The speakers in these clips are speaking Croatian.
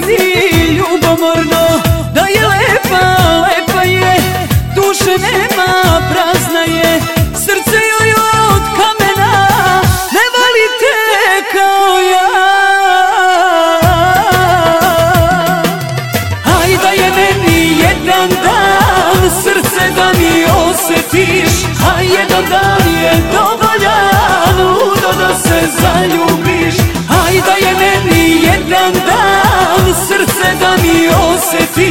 mi ljubomorno Da je lepa, lepa je. Duše nema, prazna je. Srce joj od kamena Ne volite kao ja. Aj da je meni jedan dan Srce da mi osjetiš. A jedan dan je dovoljan Ludo da se zaljubiš. Aj da je meni jedan dan mi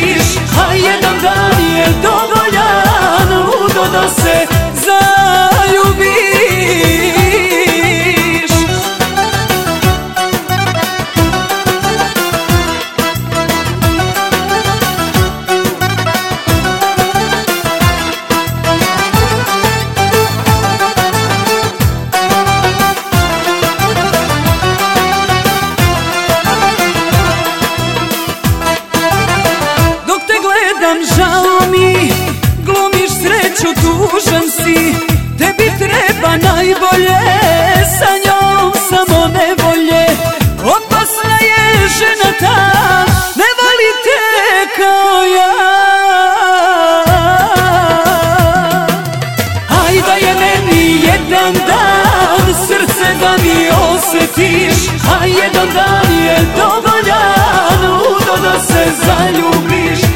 gledam žao mi Glumiš sreću, tužan si. Tebi treba najbolje Sa njom samo nevolje. Opasna je žena ta Ne voli te kao ja. Aj da je meni jedan dan Srce da mi osjetiš. A jedan dan je dovoljan Ludo da se zaljubiš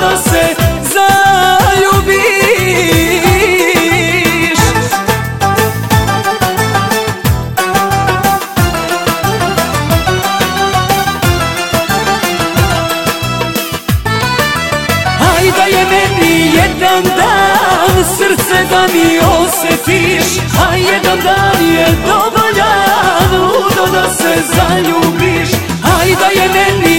da se zaljubiš. Aj da je meni jedan dan Srce da mi osjetiš. A jedan dan je dovoljan Ludo da se zaljubiš. Aj da je meni